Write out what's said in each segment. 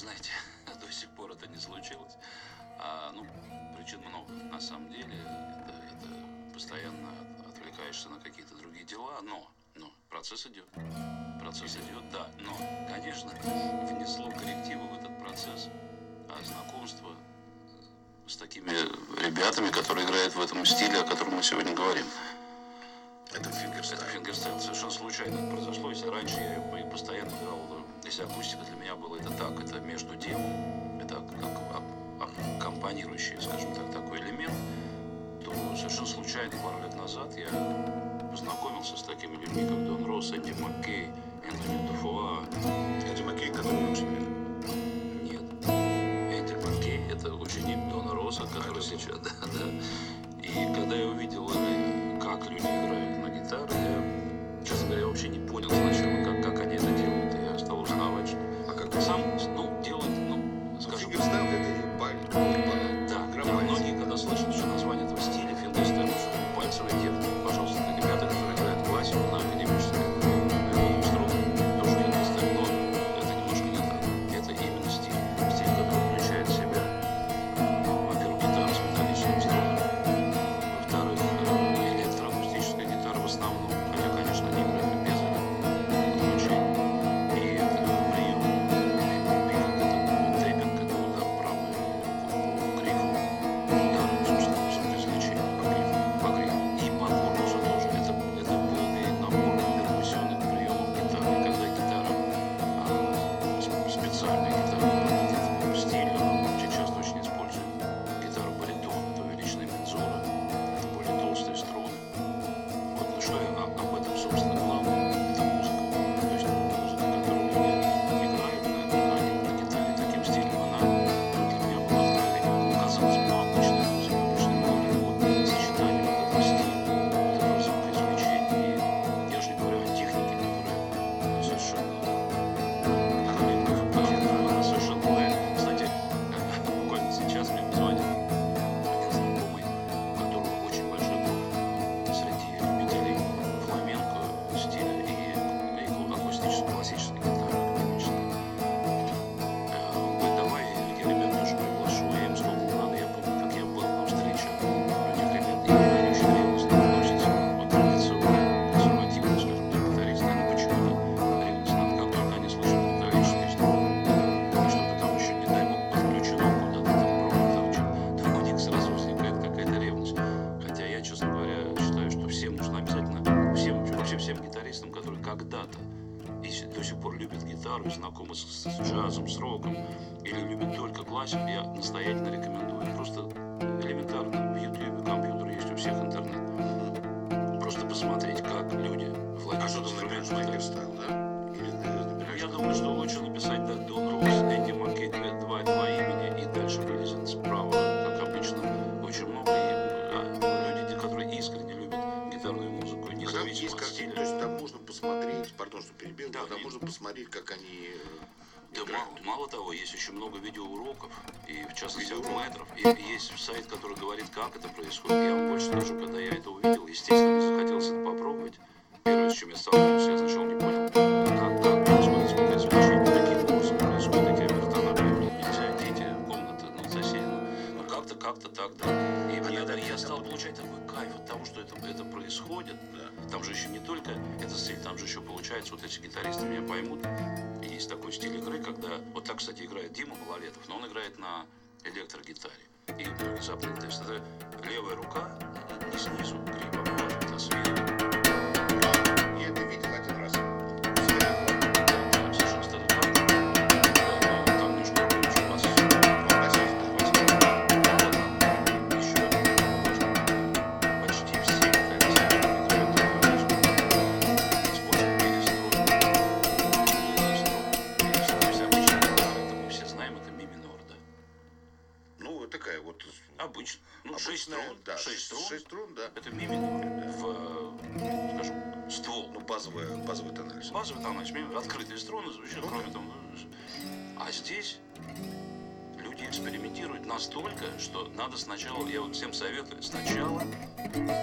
знаете, до сих пор это не случилось. А, ну, причин много. На самом деле, это, это постоянно отвлекаешься на какие-то другие дела, но, но процесс идет. Процесс идет, да. Но, конечно, внесло коррективы в этот процесс а знакомство с такими ребятами, которые играют в этом стиле, о котором мы сегодня говорим. Это фингерстайл. Это фингерстайл. Совершенно случайно это произошло. Если раньше я постоянно играл, если акустика для меня была это так, это между делом, это как аккомпанирующий, скажем так, такой элемент, то совершенно случайно пару лет назад я познакомился с такими людьми, как Дон Росс, Энди Маккей, Энтони Дуфуа. Энди Маккей, который например? Нет. Энди Маккей – это ученик Дона Росса, который сейчас, да, да. Независимо есть стиля. то есть там можно посмотреть, пардон, что перебил, Да, там и- можно посмотреть, как они э, Да мало, мало того, есть еще много видеоуроков, и в частности мэтров. И есть сайт, который говорит, как это происходит. Я вам больше скажу, когда я это увидел, естественно, мне захотелось это попробовать. Первое, с чем я столкнулся, я сначала не понял, как, как происходит звукоизвлечение, каким образом происходит, эти обертона бьют, нельзя, дети, комната, ну, соседи, ну, как-то, как-то так, да. Стал получать такой кайф от того, что это, это происходит. Да. Там же еще не только эта цель, там же еще получается, вот эти гитаристы меня поймут. Есть такой стиль игры, когда... Вот так, кстати, играет Дима Малолетов, но он играет на электрогитаре. И запомнят, то есть это левая рука не снизу обхватывает, а сверху. Люди экспериментируют настолько, что надо сначала, я вот всем советую, сначала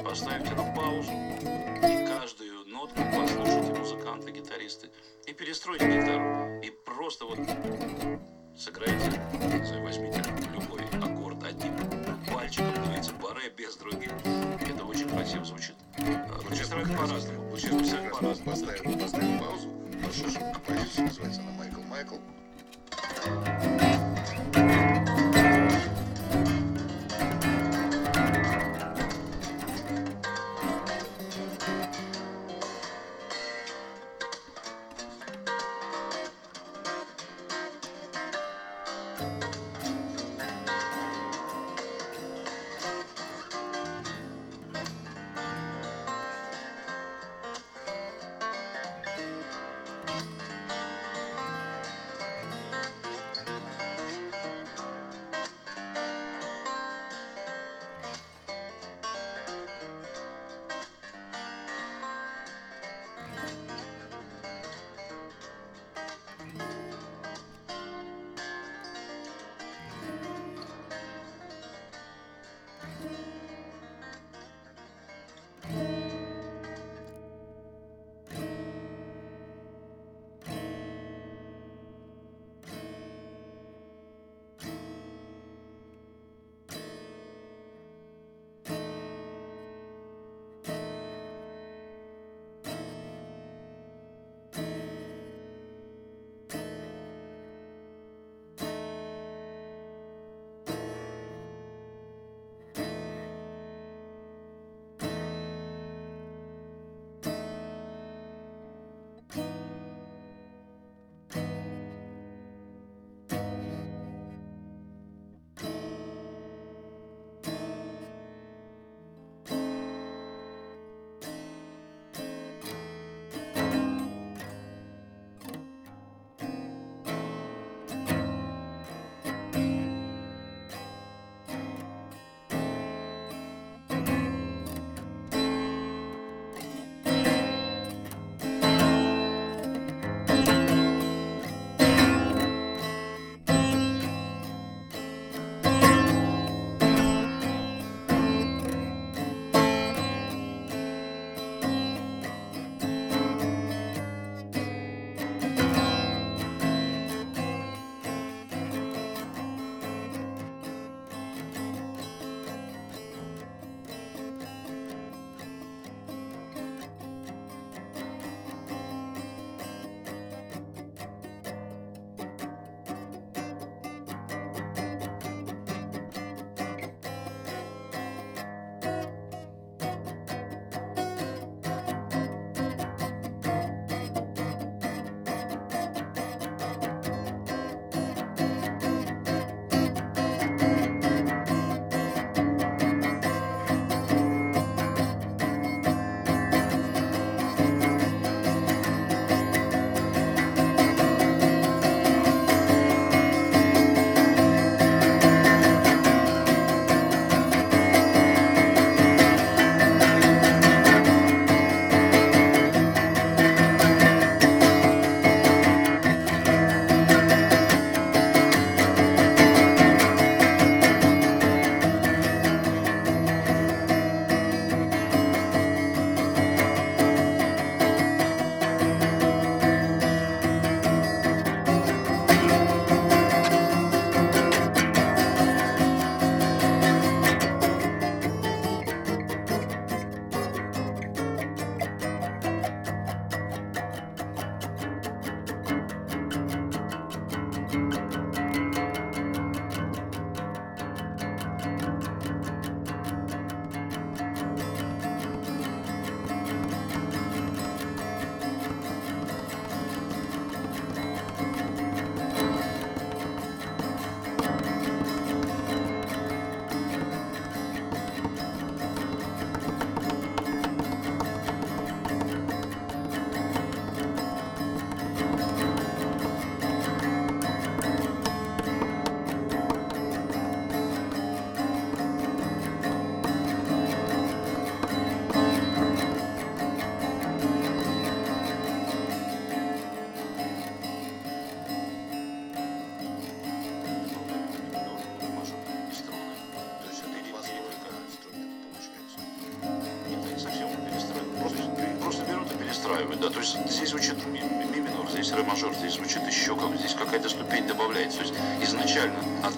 поставьте на паузу и каждую нотку послушайте музыканты, гитаристы и перестройте гитару. И просто вот Сыграете, возьмите любой аккорд одним пальчиком, говорите баре без других. Это очень красиво звучит. А, сейчас Регистрировать мы по-разному. раз по-разному. поставим, поставим паузу. Наша композиция называется она Майкл Майкл. Thank you.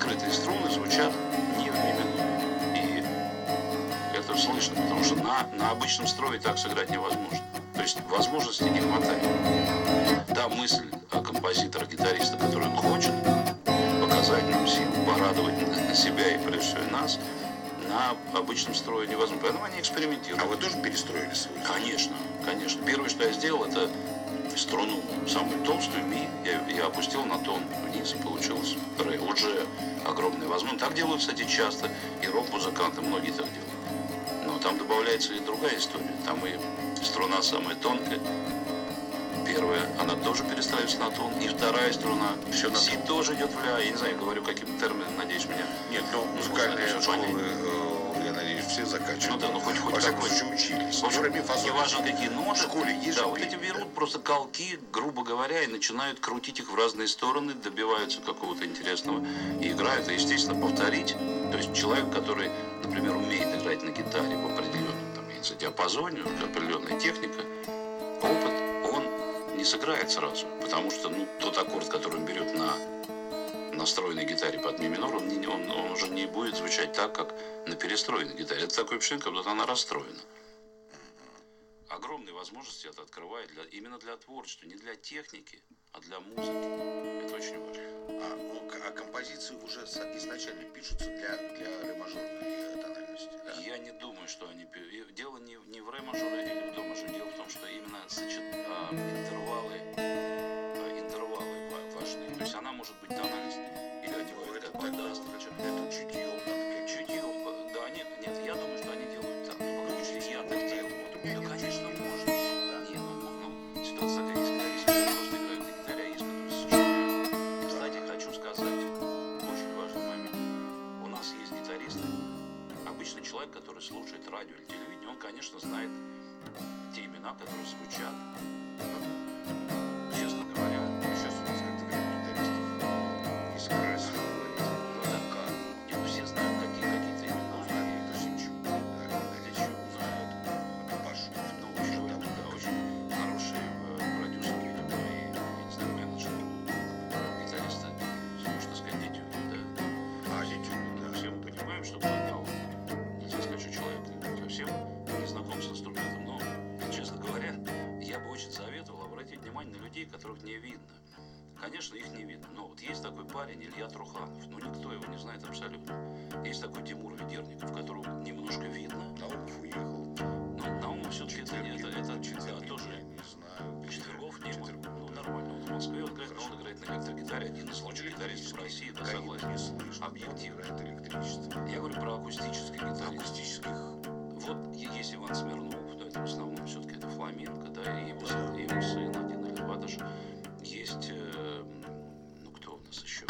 Открытые струны звучат не в ми миноре. И это слышно, потому что на, на обычном строе так сыграть невозможно. То есть возможности не хватает. Та мысль композитора, гитариста, который он хочет, показать нам силу, порадовать себя и прежде всего нас, на обычном строе невозможно. Поэтому они экспериментируют. А вы тоже перестроили свой? Конечно, конечно. Первое, что я сделал, это струну самую толстую ми я, я опустил на тон вниз и получилось ре. Уже огромная возможность. Так делают, кстати, часто. И рок-музыканты, многие так делают. Но там добавляется и другая история. Там и струна самая тонкая. Первая, она тоже перестраивается на тон. И вторая струна, Все на си тоже идет в ля. Я не знаю, говорю каким термином, надеюсь, меня. Нет, ну музыкальные школы, все заканчивают. Ну да, ну хоть- хоть Во всяком случае учились. В общем, До, ре, ми, фа, соль, не важно какие ноты. В школе есть Да, вот эти берут да. просто колки, грубо говоря, и начинают крутить их в разные стороны, добиваются какого-то интересного и играют. И, естественно, повторить. То есть человек, который, например, умеет играть на гитаре в определенном там, имеется диапазоне, определенная техника, опыт, он не сыграет сразу. Потому что ну, тот аккорд, который он берет на настроенной гитаре под ми минор, он, не- он, он уже не будет звучать так, как на перестроенной гитаре. Это такое впечатление, как будто она расстроена. Огромные возможности это открывает для, именно для творчества, не для техники, а для музыки. Это очень важно. А, ну, а композиции уже изначально пишутся для, для ре мажорной тональности. Да? Я не думаю, что они... Дело не, в- не в ре мажоре или в до мажоре. Дело в том, что именно которых не видно. Конечно, их не видно, но вот есть такой парень Илья Труханов, ну никто его не знает абсолютно. Есть такой Тимур Ведерников, которого немножко видно, Наумов уехал. но Наумов все-таки это, это, это, да, Четверги, тоже я не знаю. Четвергов не Четвергов, Ну, да. нормально. Он в Москве он играет, но он играет на электрогитаре. Один из лучших гитаристов России, да, согласен. не слышно. Объективно. Играет электричество. Я говорю про акустический гитарист. Акустических. Вот есть Иван Смирнов, но это в основном все-таки это фламенко, да, и его, и его сын, даже. Есть, э, ну кто у нас еще?